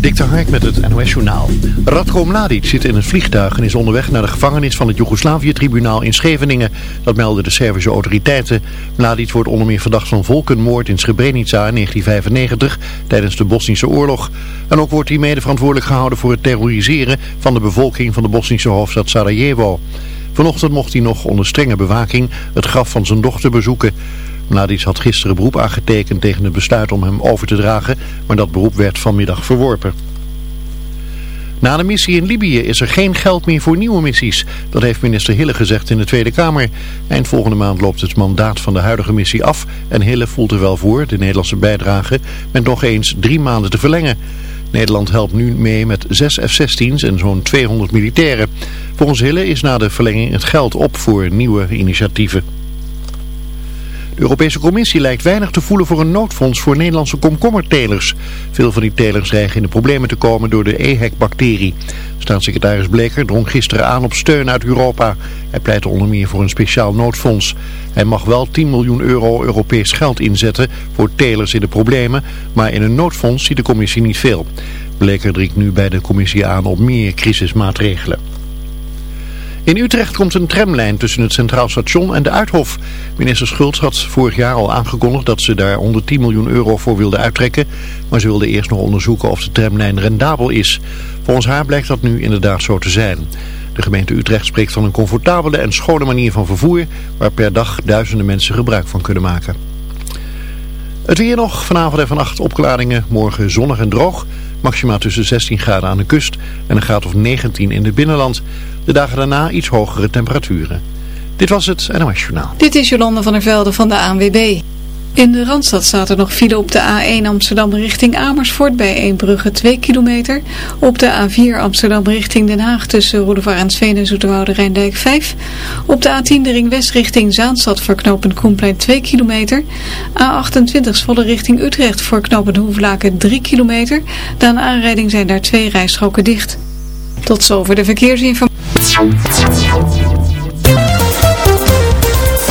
Dik Hark met het NOS Journaal. Radko Mladic zit in een vliegtuig en is onderweg naar de gevangenis van het Joegoslavië-tribunaal in Scheveningen. Dat melden de Servische autoriteiten. Mladic wordt onder meer verdacht van volkenmoord in Srebrenica in 1995 tijdens de Bosnische oorlog. En ook wordt hij mede verantwoordelijk gehouden voor het terroriseren van de bevolking van de Bosnische hoofdstad Sarajevo. Vanochtend mocht hij nog onder strenge bewaking het graf van zijn dochter bezoeken. Mladic had gisteren beroep aangetekend tegen het besluit om hem over te dragen, maar dat beroep werd vanmiddag verworpen. Na de missie in Libië is er geen geld meer voor nieuwe missies. Dat heeft minister Hille gezegd in de Tweede Kamer. Eind volgende maand loopt het mandaat van de huidige missie af. En Hille voelt er wel voor, de Nederlandse bijdrage, met nog eens drie maanden te verlengen. Nederland helpt nu mee met zes F-16's en zo'n 200 militairen. Volgens Hille is na de verlenging het geld op voor nieuwe initiatieven. De Europese Commissie lijkt weinig te voelen voor een noodfonds voor Nederlandse komkommertelers. Veel van die telers dreigen in de problemen te komen door de EHEC-bacterie. Staatssecretaris Bleker drong gisteren aan op steun uit Europa. Hij pleitte onder meer voor een speciaal noodfonds. Hij mag wel 10 miljoen euro Europees geld inzetten voor telers in de problemen, maar in een noodfonds ziet de commissie niet veel. Bleker dringt nu bij de commissie aan op meer crisismaatregelen. In Utrecht komt een tramlijn tussen het Centraal Station en de Uithof. Minister Schultz had vorig jaar al aangekondigd dat ze daar 110 miljoen euro voor wilde uittrekken. Maar ze wilde eerst nog onderzoeken of de tramlijn rendabel is. Volgens haar blijkt dat nu inderdaad zo te zijn. De gemeente Utrecht spreekt van een comfortabele en schone manier van vervoer... waar per dag duizenden mensen gebruik van kunnen maken. Het weer nog, vanavond en vannacht opklaringen, morgen zonnig en droog... Maxima tussen 16 graden aan de kust en een graad of 19 in het binnenland. De dagen daarna iets hogere temperaturen. Dit was het NOS Journaal. Dit is Jolande van der Velde van de ANWB. In de Randstad staat er nog file op de A1 Amsterdam richting Amersfoort bij Eembrugge 2 kilometer. Op de A4 Amsterdam richting Den Haag tussen Roedevaar en Zoeterwoude Rijndijk 5. Op de A10 de ring west richting Zaanstad voor knooppunt Koenplein 2 kilometer. A28 volle richting Utrecht voor knooppunt Hoevelaken 3 kilometer. Na aanrijding zijn daar twee rijstroken dicht. Tot zover de verkeersinformatie.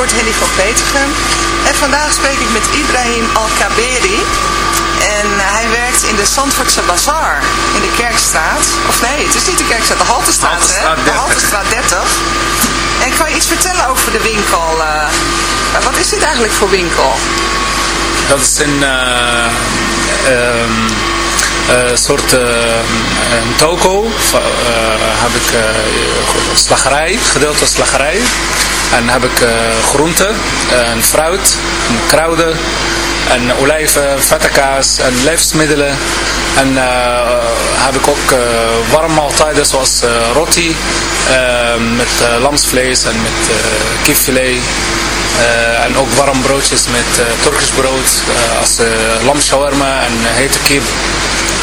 Zandvoort, Henny van Petergem. En vandaag spreek ik met Ibrahim Al-Kaberi. En hij werkt in de Zandvoortse Bazaar in de Kerkstraat. Of nee, het is niet de Kerkstraat, de Haltestraat, Haltestraat hè? 30. De Haltestraat 30. En kan je iets vertellen over de winkel? eh? wat is dit eigenlijk voor winkel? Dat is een eh, ehm, eh, soort eh, een toko. Eh, heb ik eh, slagerij, gedeelte slagerij. En heb ik eh, groenten, en fruit, en kruiden, en olijven, vette kaas en levensmiddelen. En eh, heb ik ook eh warme maaltijden zoals eh, roti met lamsvlees en met kipfilet. En ook warm broodjes met Turkisch brood, als uh, lam shawarma en hete kip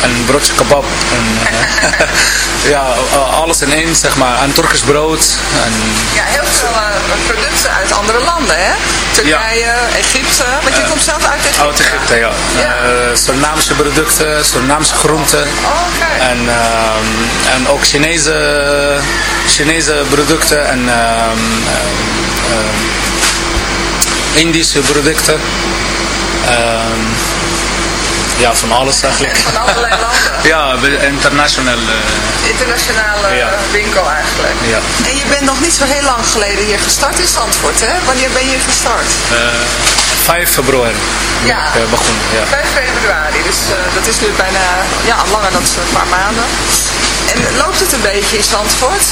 en broodje kebab. En, eh, ja, eh, alles in één, zeg maar. En Turkisch brood. En, Ja, heel veel eh, producten uit andere landen, hè? Turkije, Egypte, want je komt zelf uit Egypte. Oud Egypte, ja. Ja. Surinaamse producten, Surinaamse groenten. Oké. En, en ook Chinese, Chinese producten en Indische producten. Ja, van alles eigenlijk. Van allerlei landen. ja, eh, Internationale Ja. winkel eigenlijk. ja. En je bent nog niet zo heel lang geleden hier gestart in Zandvoort, hè? Wanneer ben je gestart? Eh, 5 februari Ja. ik begonnen. Ja. 5 februari, dus eh, dat is nu bijna ja, langer dan een paar maanden. En loopt het een beetje in Zandvoort?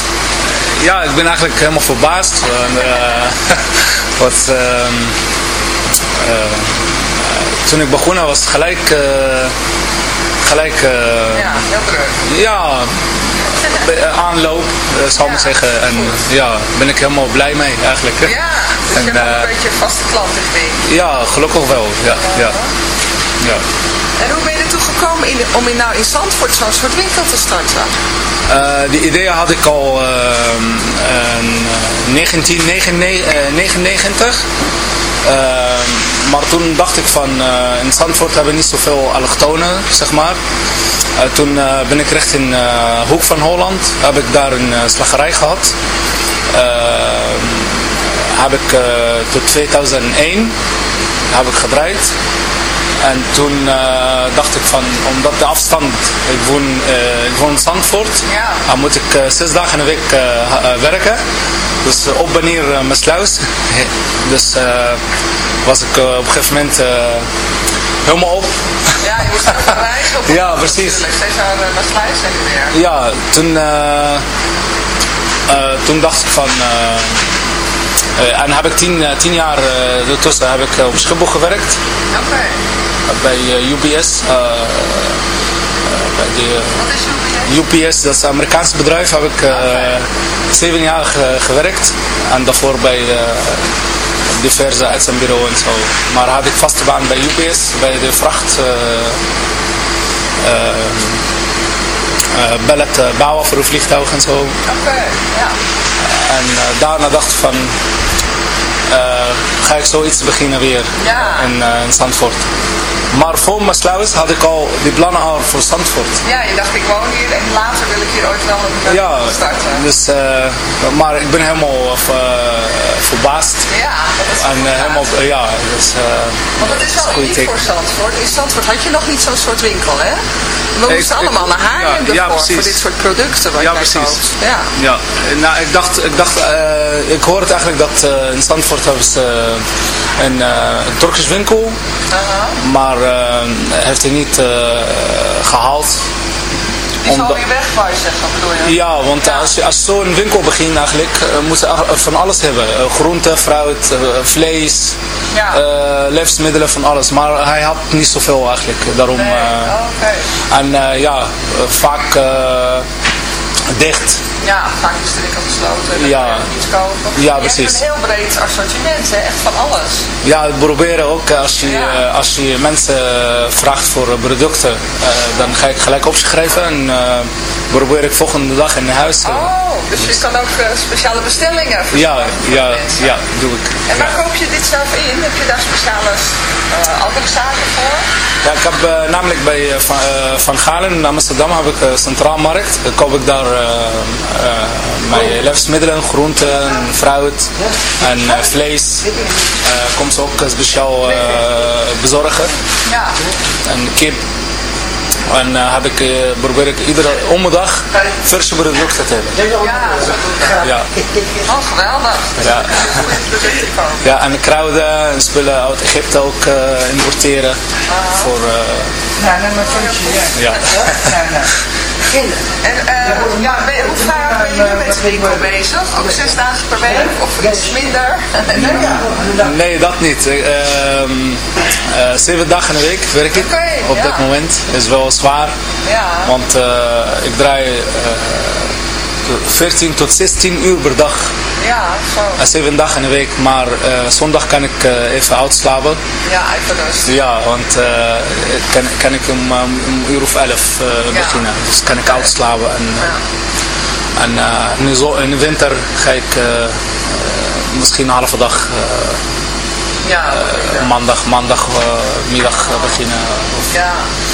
Ja, ik ben eigenlijk helemaal verbaasd. Eh, wat, ehm, eh, toen ik begonnen was het gelijk, eh, gelijk eh, Ja, heel druk. ja, be- aanloop, eh, zal ik maar zeggen. En ja, ben ik helemaal blij mee eigenlijk. Ja, dus En, je hebt eh, een beetje vaste klantrichting. Ja, gelukkig wel. Ja, ja. ja. En hoe ben je ertoe gekomen in, om in, nou in Zandvoort zo'n soort winkel te starten? Eh, die ideeën had ik al ehm, in 1999. Maar toen dacht ik van, eh, in Zandvoort hebben we niet zoveel allochtonen, zeg maar. Eh, toen eh, ben ik richting eh Hoek van Holland, heb ik daar een slagerij gehad. Heb ik tot 2001 heb ik gedraaid. En toen dacht ik van, omdat de afstand, ik woon, ik woon in Zandvoort, Ja. dan moet ik zes dagen in de week werken. Dus op wanneer uh, mijn sluis. dus was ik eh, op een gegeven moment eh, helemaal op. Ja, je moest reizen. Ja, precies. Steeds naar, naar Sluis en weer. Ja, toen, eh, eh, toen dacht ik van... eh, eh, en heb ik tien, eh, tien jaar eh ertussen heb ik eh, op Schiphol gewerkt. Oké. bij eh, UPS. eh, eh, bij de, Wat is UPS? UPS, dat is een Amerikaans bedrijf, heb ik eh, zeven jaar ge- gewerkt. En daarvoor bij diverse uitzendbureaus en zo. Maar had ik vaste baan bij UPS, bij de vracht. eh, ballet eh, bouwen voor een vliegtuig en zo. Oké, ja. En daarna dacht ik van, ga ik zoiets beginnen weer Ja. in, eh, in Zandvoort. Maar voor mijn sluis had ik al die plannen al voor Zandvoort. Ja, je dacht ik woon hier en later wil ik hier ooit wel een Ja, starten. dus, eh, maar ik ben helemaal eh, verbaasd. Ja, dat is En eh, helemaal, eh, ja, dus, eh, Want dat is wel uniek teken. voor Zandvoort. In Zandvoort had je nog niet zo'n soort winkel, hè? We Ik- moesten allemaal naar Haarlem ja, ja, precies. voor dit soort producten wat Ja, precies. koopt. Ja. Ja, eh, nou ik dacht, ik dacht, eh, ik hoorde eigenlijk dat eh, in Zandvoort hebben ze eh, een, eh, een Turkisch winkel, Aha. maar eh, heeft hij niet eh, gehaald. Die is alweer weg, wou je zeggen, bedoel je? Ja, want Ja. als je als zo'n winkel begint eigenlijk, moet je ach- van alles hebben. Eh, groente, fruit, vlees, Ja. levensmiddelen, van alles. Maar hij had niet zoveel eigenlijk, daarom... Nee, en ja, vaak dicht. Ja, vaak is de winkel gesloten. Ja. iets kopen. Ja, Je precies. hebt een heel breed assortiment, hè? echt van alles. Ja, we proberen ook eh, als je, Ja. eh, als je mensen eh, vraagt voor producten, dan ga ik gelijk opschrijven en probeer ik volgende dag in huis te Oh, dus je kan ook speciale bestellingen Ja, ja, mensen. ja, doe ik. En waar Ja. koop je dit zelf in? Heb je daar speciale andere zaken voor? Ja, ik heb namelijk bij Van, Van Galen in Amsterdam heb ik uh, Centraal Markt. Dan koop ik daar eh, eh, mijn levensmiddelen, groenten, fruit en eh, vlees. eh, komt ze ook speciaal eh, bezorgen. Ja. En kip. En eh, heb ik, eh, probeer ik iedere om de dag verse producten te hebben. Ja, Ja. oh geweldig. Ja. Ja, en kruiden en spullen uit Egypte ook eh, importeren. Voor, eh, ja. En eh, ja, ben hoe vaak ben je nu met de winkel bezig? Ook zes dagen per week of iets minder? Nee, dat niet. Ik, ehm, eh, zeven dagen in de week werk ik op ja. dit moment. is wel zwaar, Ja. want eh, ik draai eh, 14 tot 16 uur per dag. Ja, zo. Uh, zeven dagen in de week, maar eh, zondag kan ik eh, even uitslapen. Ja, even rust. Ja, want eh, ik kan, kan ik om, um, een uur of elf eh, beginnen. Dus kan ik uitslapen. En, eh, en eh, in, de winter ga ik eh, eh, misschien een halve dag eh, Ja, maandag, maandagmiddag uh, beginnen. Of, ja.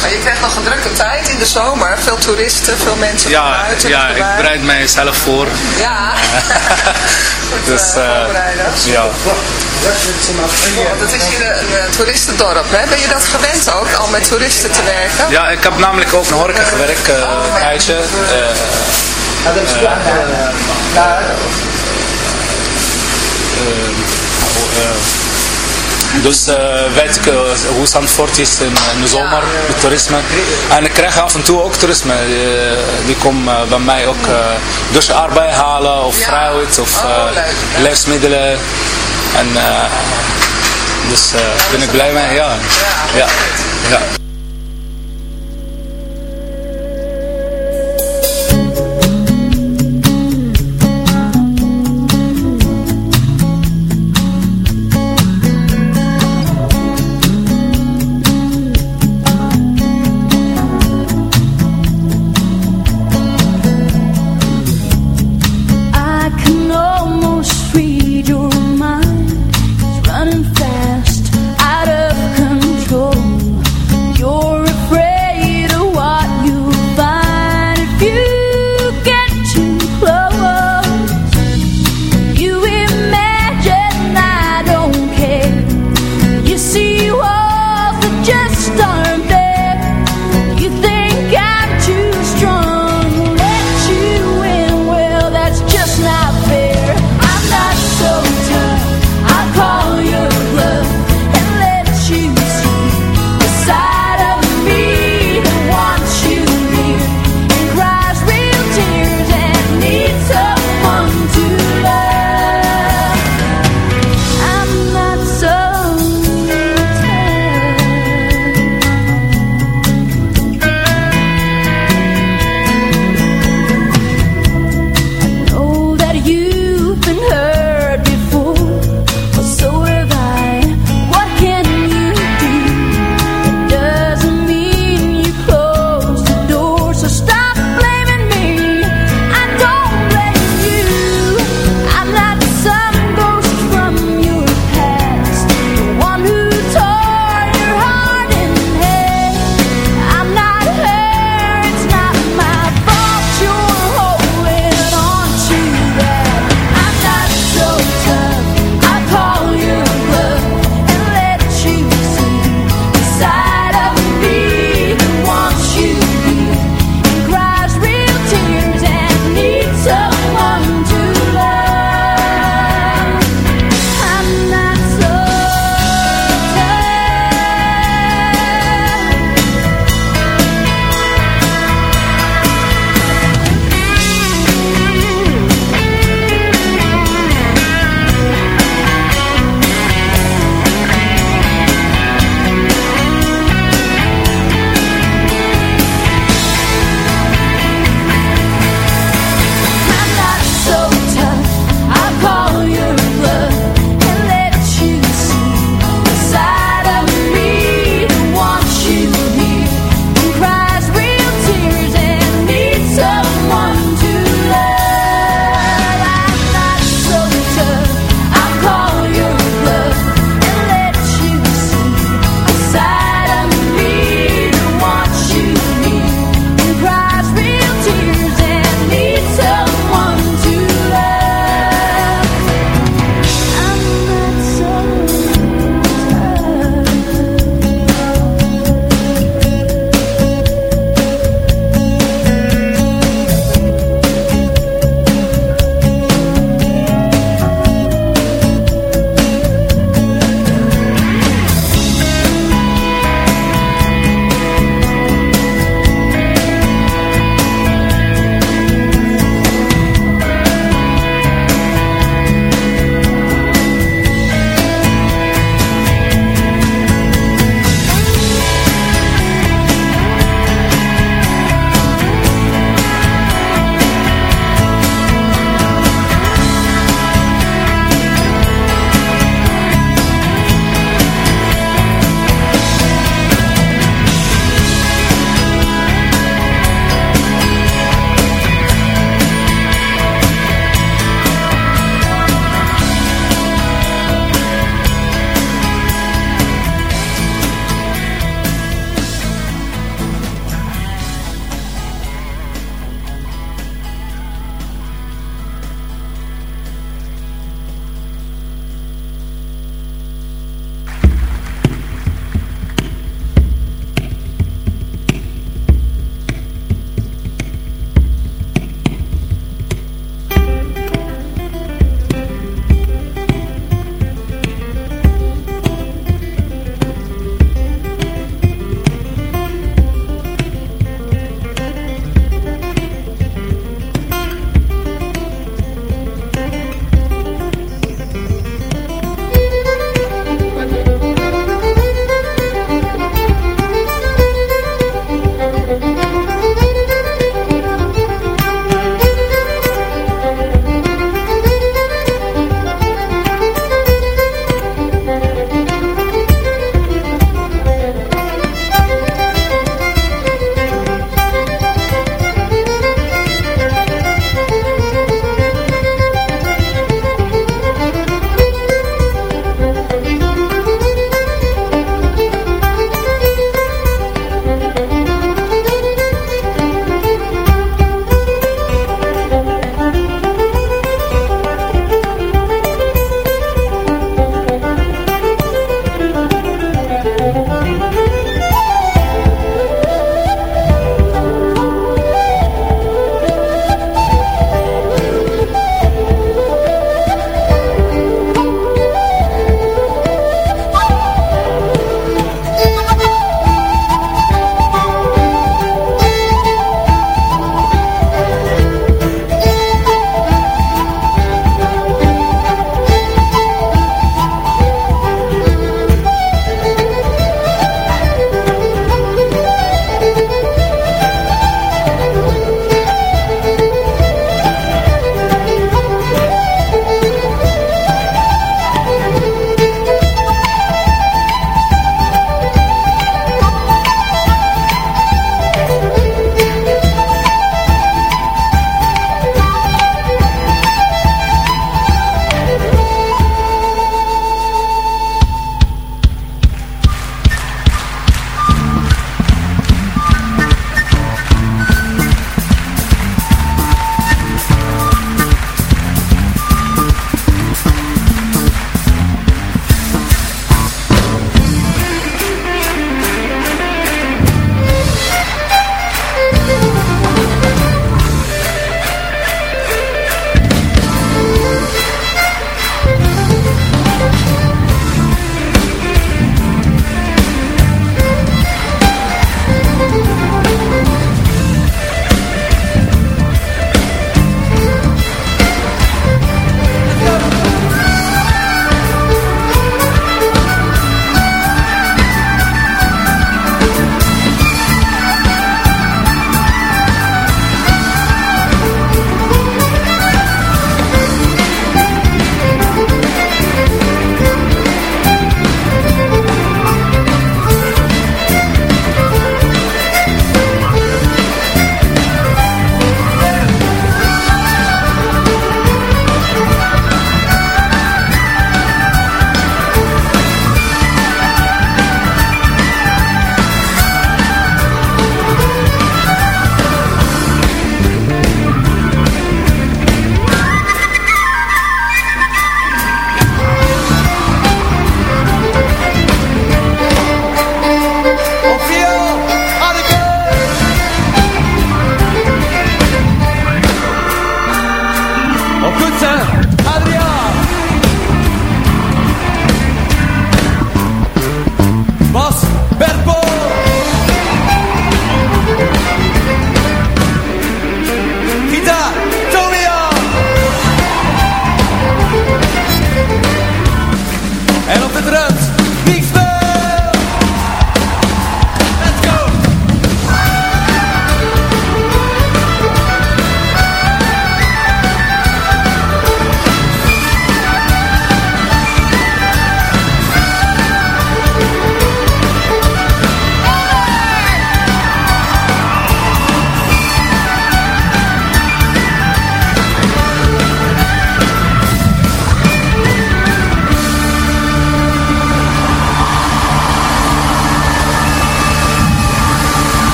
Maar je krijgt nog een drukke tijd in de zomer. Veel toeristen, veel mensen ja, van buiten. ja, ik bereid mijzelf voor. Ja. Goed Dus, eh, eh, voorbereiden. ja. Want het is hier een, een toeristendorp, hè? Ben je dat gewend ook, al met toeristen te werken? ja, ik heb namelijk ook in horeca gewerkt, eh, een tijdje. Eh, eh, dus eh, weet ik eh, hoe Zandvoort is in, in de zomer met toerisme. En ik krijg af en toe ook toerisme. Eh, die komen eh, bij mij ook dus arbeid halen of fruit of Oh, eh, levensmiddelen. En eh, dus eh ben ik blij mee, ja. ja. ja.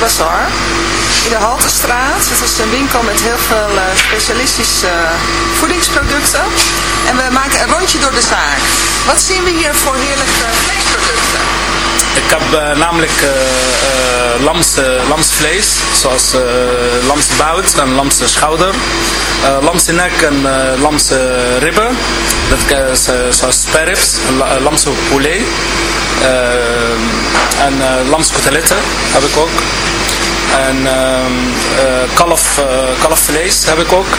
Bazaar in de Haltestraat. Het is een winkel met heel veel eh, specialistische eh, voedingsproducten. En we maken een rondje door de zaak. Wat zien we hier voor heerlijke vleesproducten? Ik heb eh, namelijk uh, uh, lamse, lamsvlees, zoals uh, lamse bout en lamse schouder, lamse nek en lamse ribben, dat is zoals sparrows, lamse poulet en lamse koteletten heb ik ook. En kalf, kalfvlees heb ik ook,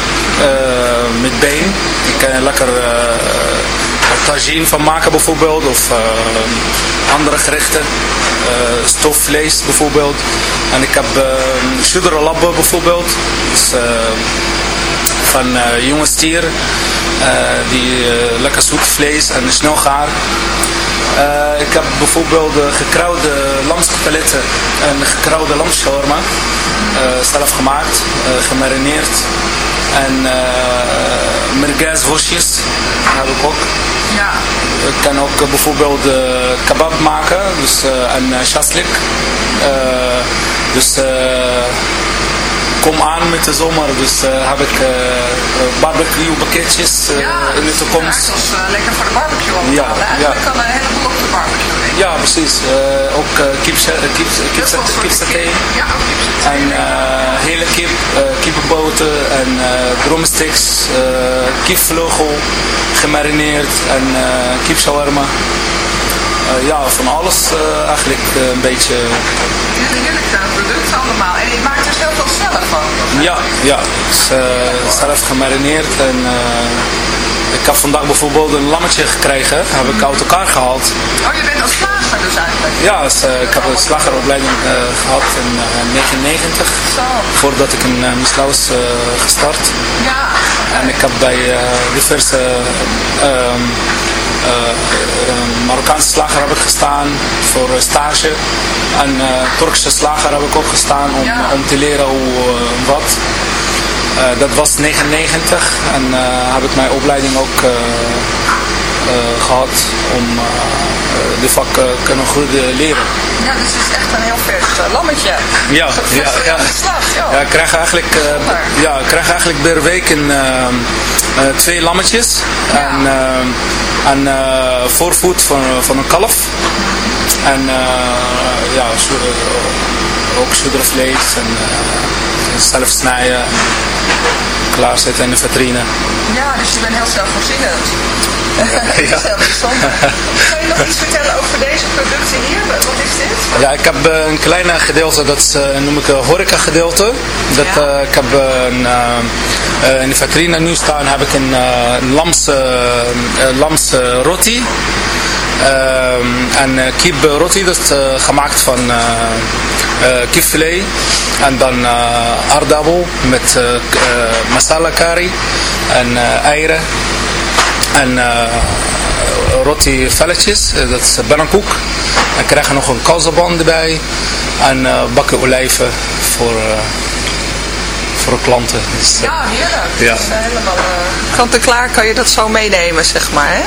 met been. Ik kan lekker tagine van maken bijvoorbeeld, of andere gerechten. Uh, stofvlees bijvoorbeeld. En ik heb uh, labbe bijvoorbeeld. Dus, van jonge stier. die lekker zoet vlees en snel gaar. ik heb bijvoorbeeld gekrouwde lamspaletten en gekrouwde lamschawarma. zelf gemaakt, gemarineerd. En uh, merguez worstjes heb ik ook. Ja. Ik kan ook uh, bijvoorbeeld uh, kebab maken, dus uh, en uh, shaslik. dus kom aan met de zomer, dus heb ik barbecue pakketjes in de toekomst. Ja, lekker voor de barbecue. Ja, ja. kan een heleboel op de barbecue. Ja, precies. ook kip, kip, kip, kip saté. Ja, En hele kip, kippenboten en drumsticks, kipvleugel gemarineerd en kip shawarma. Uh, ja, van alles uh, eigenlijk uh, een beetje. Het is een heerlijk product allemaal. En je maakt er heel veel zelf van. Ja, ja. Dus, zelf gemarineerd. En ik heb vandaag bijvoorbeeld een lammetje gekregen. Heb ik uit elkaar gehaald. Oh, je bent als slager dus eigenlijk? Ja, dus, ik heb een slageropleiding gehad in 1990. Zo. Voordat ik in uh, Mislaus gestart. Ja. En ik heb bij diverse... slager heb ik gestaan voor stage. En uh, Turkse slager heb ik ook gestaan om, ja. om te leren hoe wat. dat was 99 en heb ik mijn opleiding ook gehad om de vak kunnen goed leren. Ja, dus het is echt een heel vers lammetje. Ja, ja, ja. ja. ik krijg eigenlijk, ja, ik krijg eigenlijk per week een, twee lammetjes. En, en uh, voorvoet van, van een kalf. En uh, ja, ook vlees en zelf snijden, klaarzetten in de vitrine. Ja, dus je bent heel zelfvoorzienend. dat is heel bijzonder. Kan je nog iets vertellen over deze producten hier? Wat is dit? Ja, ik heb een klein gedeelte, dat is, noem ik een horeca gedeelte. Dat, ja. ik heb een, in de vitrine nu staan heb ik een, een lams, lams roti. en kip roti, dat is gemaakt van kipfilet. En dan aardappel met masala curry en eieren. En uh, roti velletjes, dat is bannenkoek. En krijgen nog een kalzaban erbij. En uh, bakken olijven voor, uh, voor klanten. Dus, ja, heerlijk. Ja. Dus, helemaal kant en klaar kan je dat zo meenemen, zeg maar. Hè?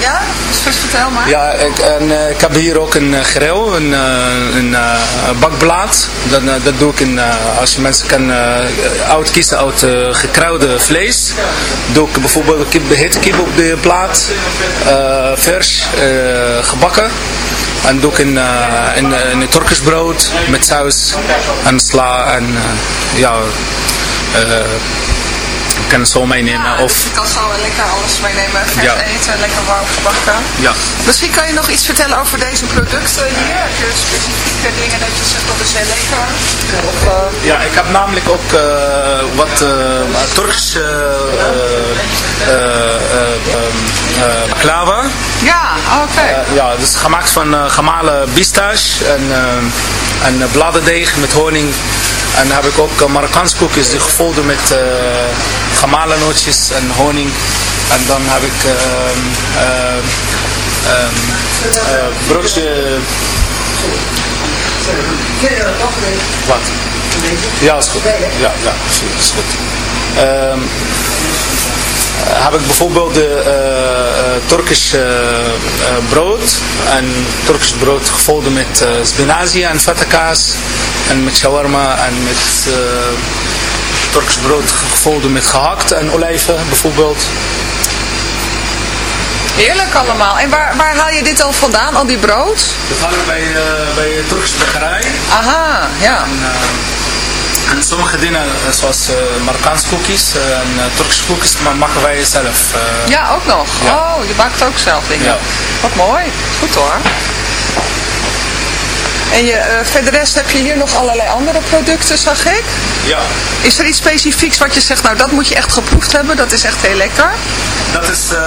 Ja, dus vertel maar. Ja, ik, en, uh, ik heb hier ook een uh, grill, een, een bakblad. Dat, dat doe ik in, als je mensen kan uit kiezen uit gekruide vlees. Doe ik bijvoorbeeld kip, hete kip op de plaat, vers, gebakken. En doe ik in, in, in Turkisch brood met saus en sla en ja... Ik kan het zo meenemen. Ja, of... dus je kan zo lekker alles meenemen. Vers Ja. eten, lekker warm gebakken. Ja. Misschien kan je nog iets vertellen over deze producten hier. Heb je specifieke dingen dat je zegt dat is heel lekker? Of, eh, Ja, ik heb namelijk ook eh, wat uh, Turks uh, baklava. Ja, oké. Uh, ja, dus gemaakt van uh, gemalen pistache en, uh, en bladerdeeg met honing. En dan heb ik ook Marokkaanse koekjes die met gemalen nootjes en honing. En dan heb ik broodje... Wat? Ja, is goed. Ja, ja, is goed. Um, heb ik bijvoorbeeld de uh, Turkisch uh, brood. En Turkisch brood gevolgd met spinazie en feta kaas. En met shawarma en met Turkisch brood gevolgd met gehakt en olijven bijvoorbeeld. Heerlijk allemaal. En waar, waar haal je dit dan vandaan, al die brood? Dat haal ik bij, uh, bij de Turkse bakkerij. Aha, ja. En, uh, en sommige dingen, zoals uh, Marokkaanse cookies en Turkse cookies, maken wij zelf. ja, ook nog? Ja. Oh, je maakt ook zelf dingen. Ja. Wat mooi. Goed hoor. En je, uh, verder rest heb je hier nog allerlei andere producten, zag ik. Ja. Is er iets specifieks wat je zegt, nou dat moet je echt geproefd hebben, dat is echt heel lekker? Dat is uh,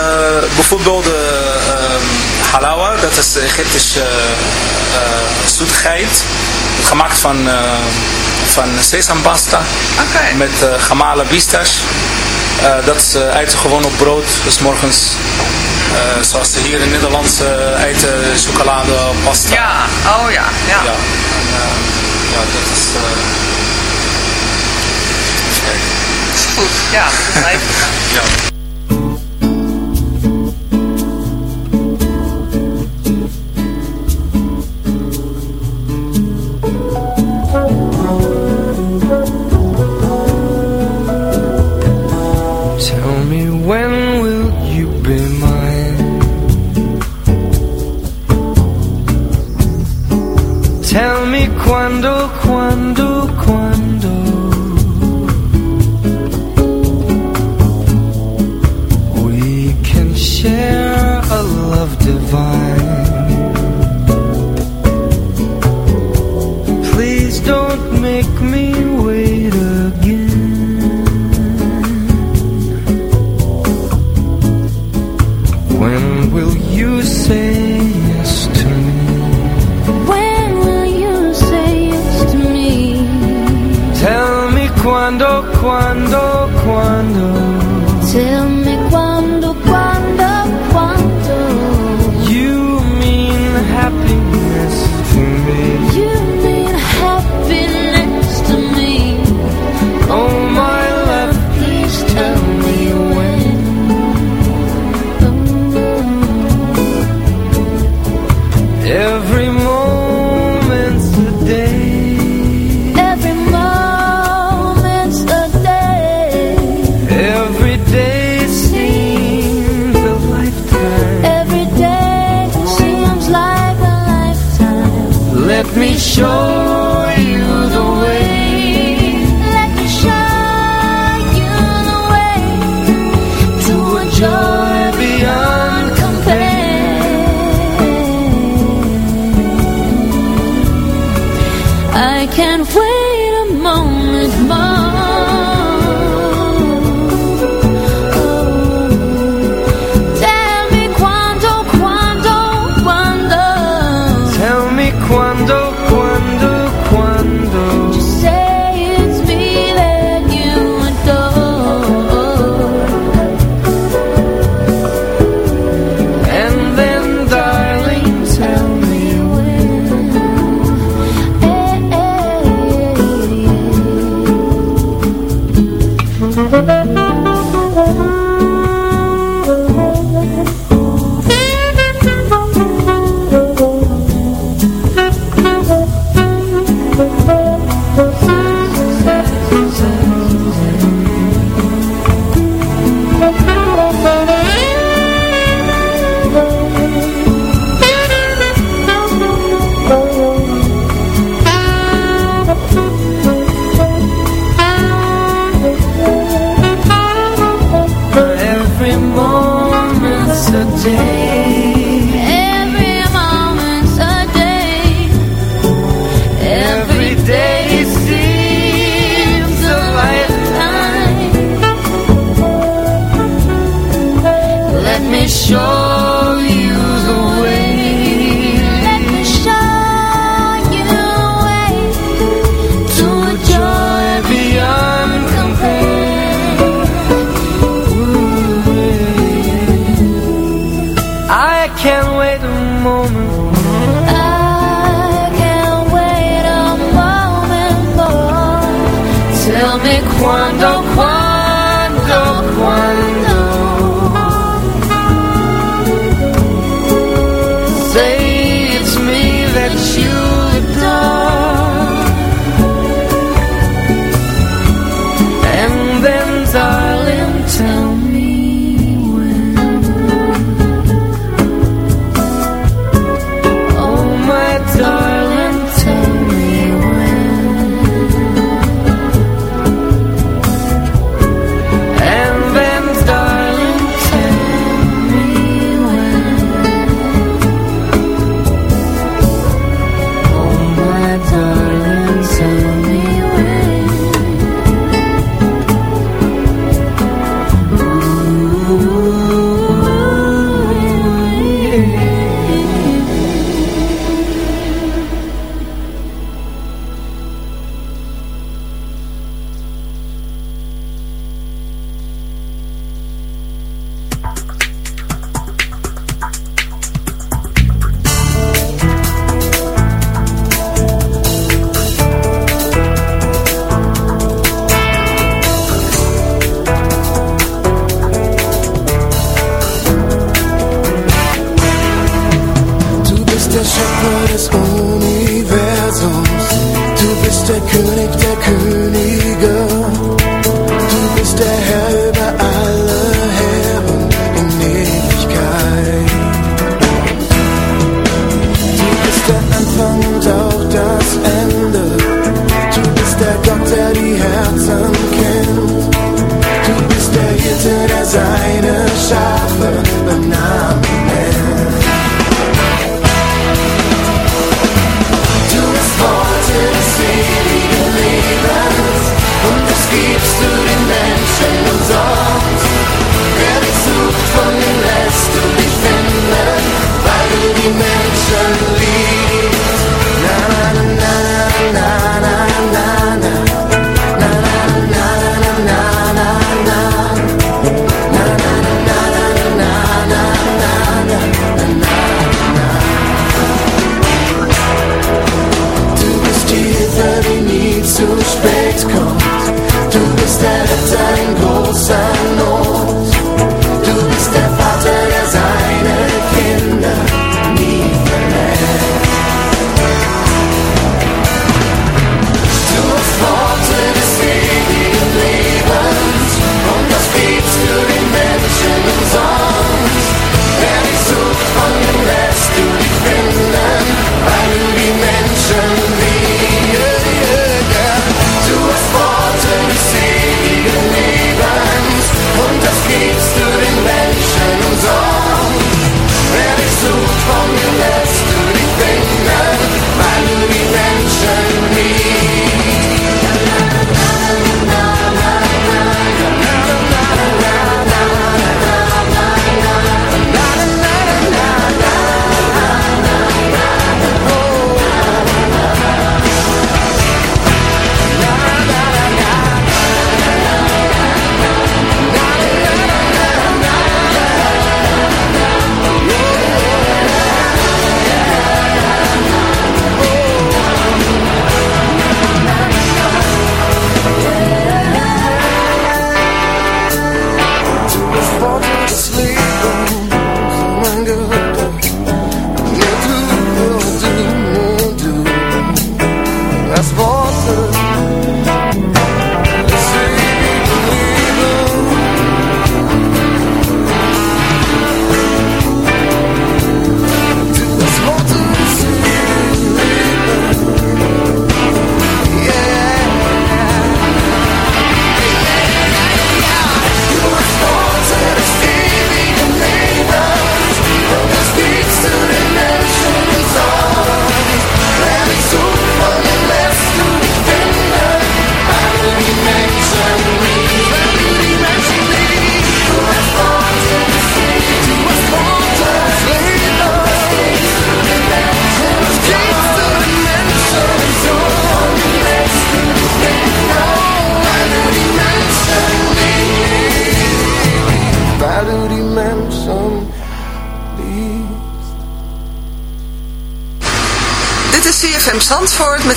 bijvoorbeeld de uh, halawa, dat is Egyptische uh, zoetigheid. Gemaakt van, van sesambasta. Okay. Met gemalen bistache. dat is eten gewoon op brood, dus morgens uh, zoals ze hier in Nederland eten, chocolade, pasta. Ja, oh ja. Ja, ja, en, uh, ja dat is... is goed, ja, dat is can't wait a moment. I can't wait a moment more. Tell me cuando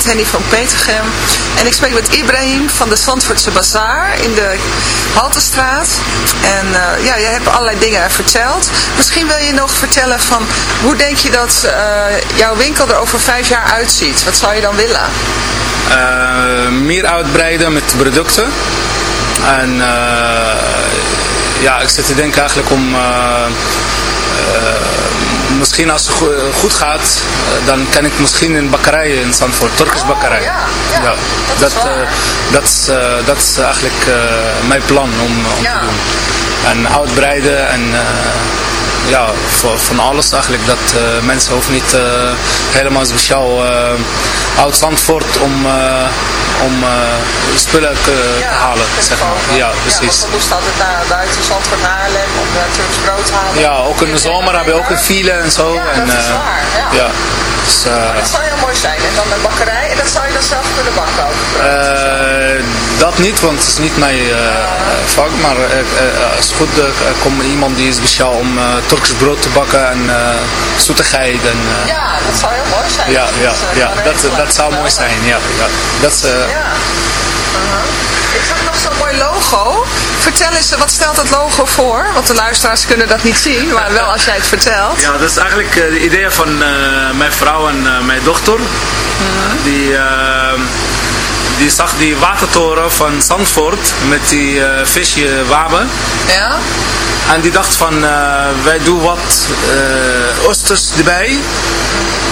Henny van Petergem. En ik spreek met Ibrahim van de Zandvoortse Bazaar in de Haltestraat. En uh, ja, je hebt allerlei dingen verteld. Misschien wil je nog vertellen van hoe denk je dat uh, jouw winkel er over vijf jaar uitziet? Wat zou je dan willen? Uh, meer uitbreiden met producten. En ja, ik zit te denken eigenlijk om misschien als het goed gaat, eh, dan kan ik misschien een bakkerij in Zandvoort, Turkisch Oh, bakkerij. ja, ja, ja. dat is dat, eh, is, eh, dat is eigenlijk eh, mijn plan om, om Ja. te doen. En uitbreiden en eh, ja, voor, van alles eigenlijk. Dat eh, mensen hoeven niet eh, helemaal speciaal eh uit Zandvoort om, eh, om eh, spullen te, te halen. Zeg maar. Ja, precies. Ja, moesten altijd naar buiten Zandvoort naar Haarlem om uh, Turks brood te halen. Ja, ook in de zomer hebben we ook een file en zo. Ja, en, dat is eh, waar, ja. Dus, eh, Dat zou heel mooi zijn. En dan een bakkerij en dat zou je dan zelf kunnen bakken ook. Eh, dat niet, want het is niet mijn eh, vak, maar eh, eh, als het goed eh, komt iemand die is speciaal om eh Turks brood te bakken en eh zoetigheid. En, eh, Ja, dat zou heel mooi zijn. ja, ja, eh, ja, dat, dat zou mooi zijn. Ja, ja. Dat is, eh, Ja. Uh-huh. Ik zag nog zo'n mooi logo. Vertel eens, wat stelt dat logo voor? Want de luisteraars kunnen dat niet zien, maar wel als jij het vertelt. Ja, dat is eigenlijk eh, de idee van eh, mijn vrouw en eh, mijn dochter. Die, eh, die zag die watertoren van Zandvoort met die eh, visje waben. Ja? En die dacht van, eh, wij doen wat eh oesters erbij.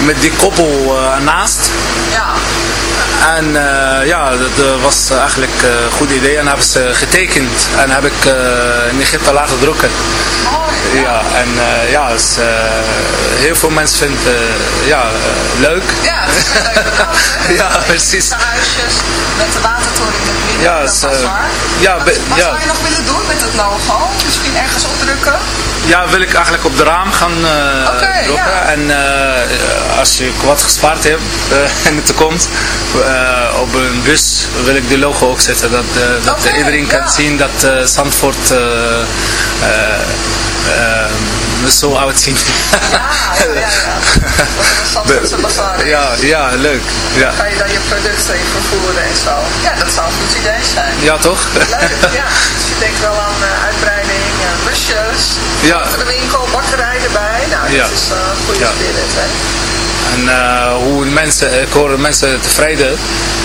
Met die koppel eh, ernaast. Ja. En eh, ja, dat eh, was eigenlijk eh, een goed idee. En hebben ze getekend. En heb ik in Egypte laten drukken. Ja, en ja, dus, heel veel mensen vinden het ja, leuk. Ja, dat is een leuke dag, hè? Ja, precies. De huisjes met de watertoren in het midden. Ja, ja, Wat, zou je nog willen doen met het logo? Misschien ergens opdrukken? Ja, wil ik eigenlijk op de raam gaan drukken. ja. En eh, als je wat gespaard hebt eh, in de toekomst, op een bus wil ik de logo ook zetten. Dat, dat iedereen kan zien dat Zandvoort eh, eh, eh, er zo uitzien. Ja, ja, ja. ja. Ja, ja, leuk. Ja, Kan je dan je producten in vervoeren en zo. Ja, dat zou een goed idee zijn. ja toch? Leuk, ja. Dus je denkt wel aan uh, uitbreiding, busjes, Ja. de winkel, bakkerij erbij. Nou, Ja. dat is uh, een goede Ja. spirit, hè. En eh, hoe mensen, ik hoor mensen tevreden.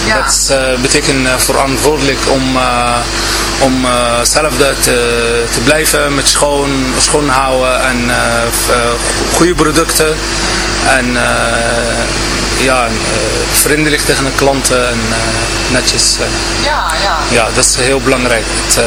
Ja. Dat eh, betekent eh, verantwoordelijk om, eh, om eh, zelf dat, te, blijven met schoon, schoon houden en eh, eh, goede producten. En eh, ja, en, eh, vriendelijk tegen de klanten en eh, netjes. eh. Ja, ja. ja, dat is heel belangrijk. Het,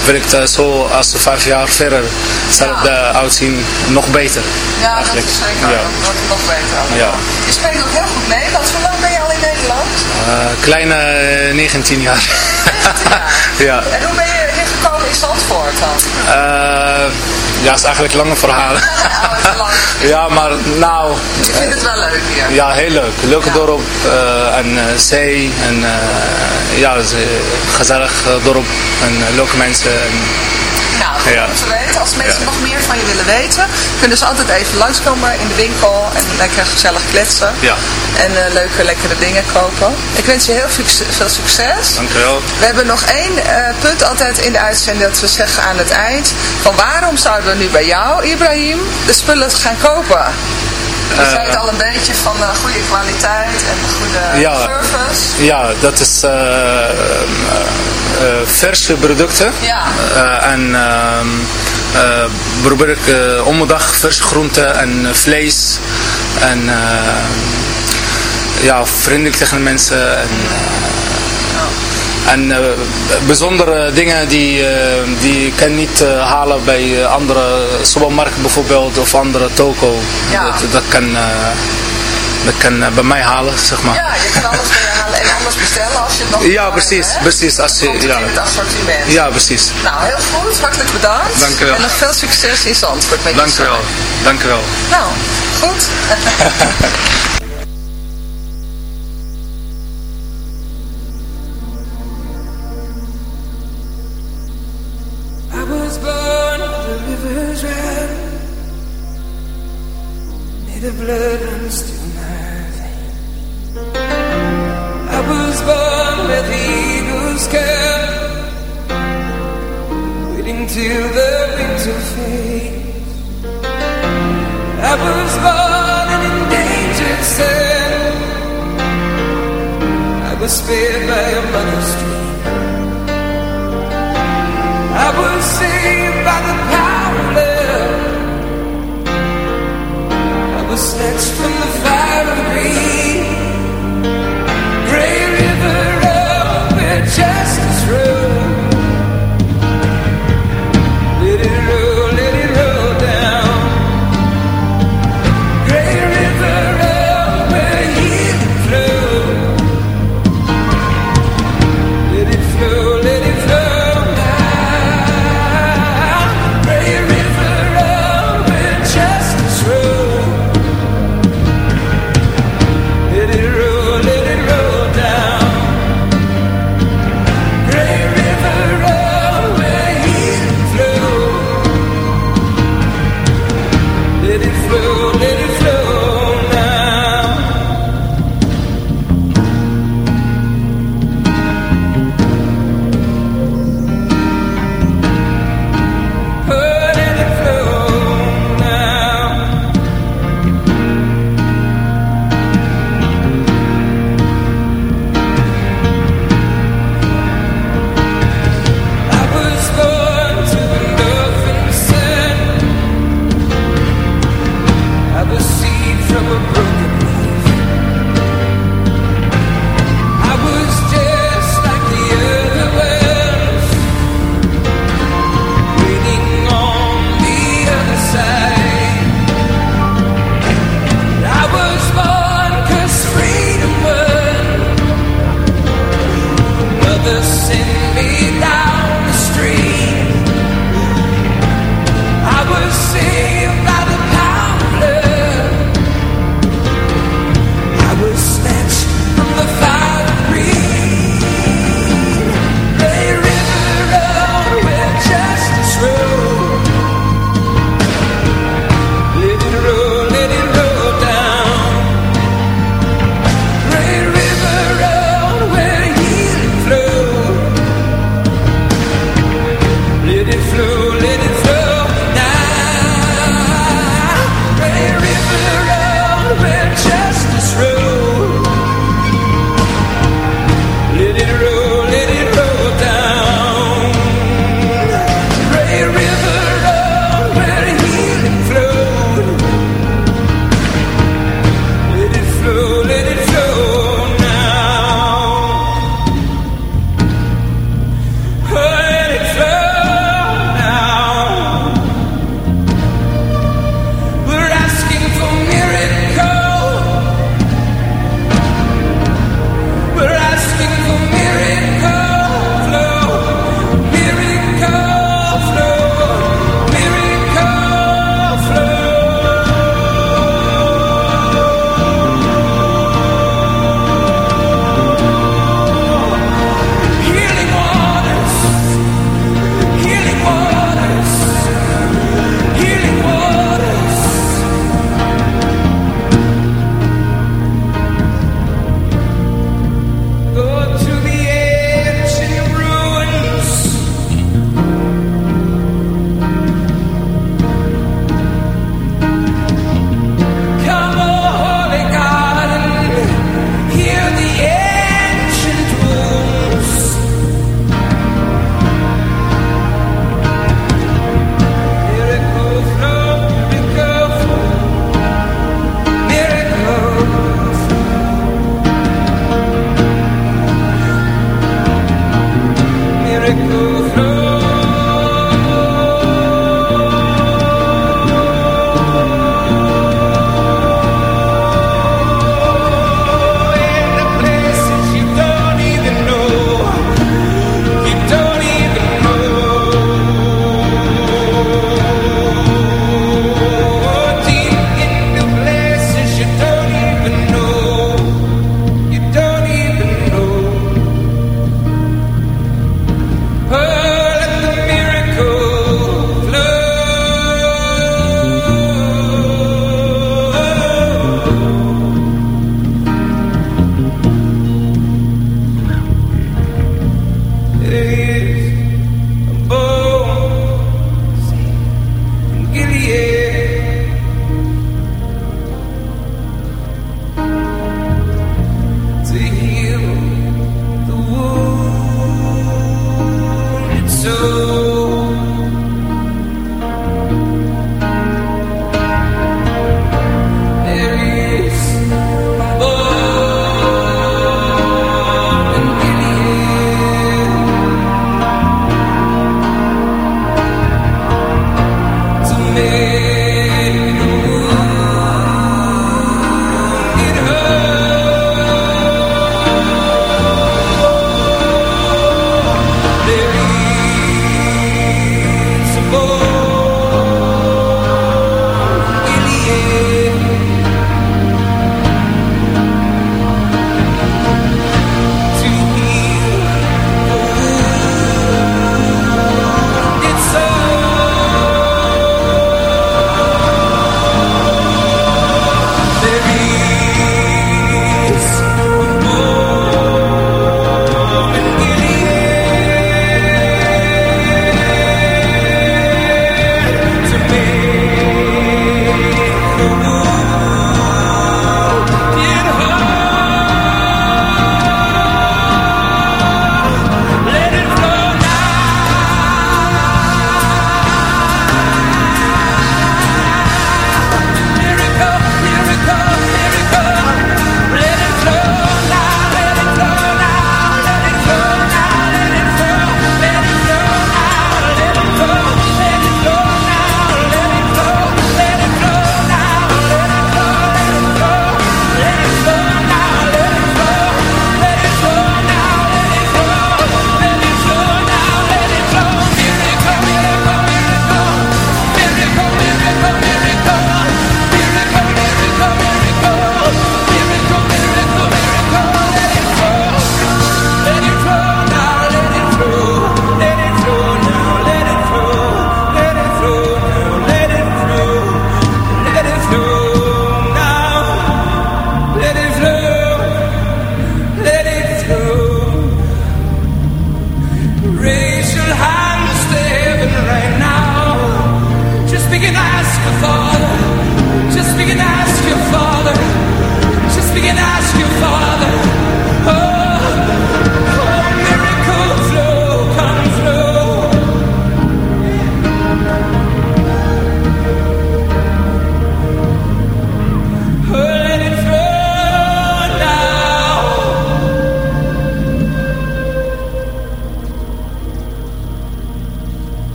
eh, wil ik het zo als vijf jaar verder hetzelfde uitzien, nog beter. Ja, dat is zeker. Ja. Dat wordt nog beter. allemaal. Ja. Je spreekt ook heel goed Nederlands. Hoe lang ben je al in Nederland? Eh, kleine eh, 19 jaar. ja. En hoe ben je hier gekomen in Zandvoort dan? Eh, ja, is eigenlijk lange verhaal. Oh, lang. ja, maar nou, Ik vind het wel leuk hier. ja, heel leuk. Leuke dorp eh, en eh, zee en eh, ja, het is een gezellig eh, dorp en eh, leuke mensen. En, Nou, Ja. weten. Als mensen Ja. nog meer van je willen weten, kunnen ze altijd even langskomen in de winkel en lekker gezellig kletsen. ja, En eh, leuke, lekkere dingen kopen. Ik wens je heel veel succes- veel succes. dankjewel. We hebben nog één eh, punt altijd in de uitzending dat we zeggen aan het eind. Van waarom zouden we nu bij jou, Ibrahim, de spullen gaan kopen? Je zei het al een beetje van eh, goede kwaliteit en goede Ja. service. Ja, dat is eh, eh, verse producten. Ja. En ehm, probeer ik eh, om de dag verse groenten en vlees. En eh, ja, vriendelijk tegen de mensen. En, en eh, bijzondere dingen die, eh, die ik kan niet eh, halen bij andere supermarkten bijvoorbeeld of andere toko. Ja. Dat, dat kan, dat kan bij mij halen, zeg maar. Ja, je kan alles bij halen en anders bestellen als je het nog Ja, precies, hè? precies. Als je, Komt ja. in het assortiment. ja, precies. Nou, heel goed. Hartelijk bedankt. Dank u wel. En nog veel succes in Zandvoort met je Dank u wel. Dank u wel. Nou, goed. room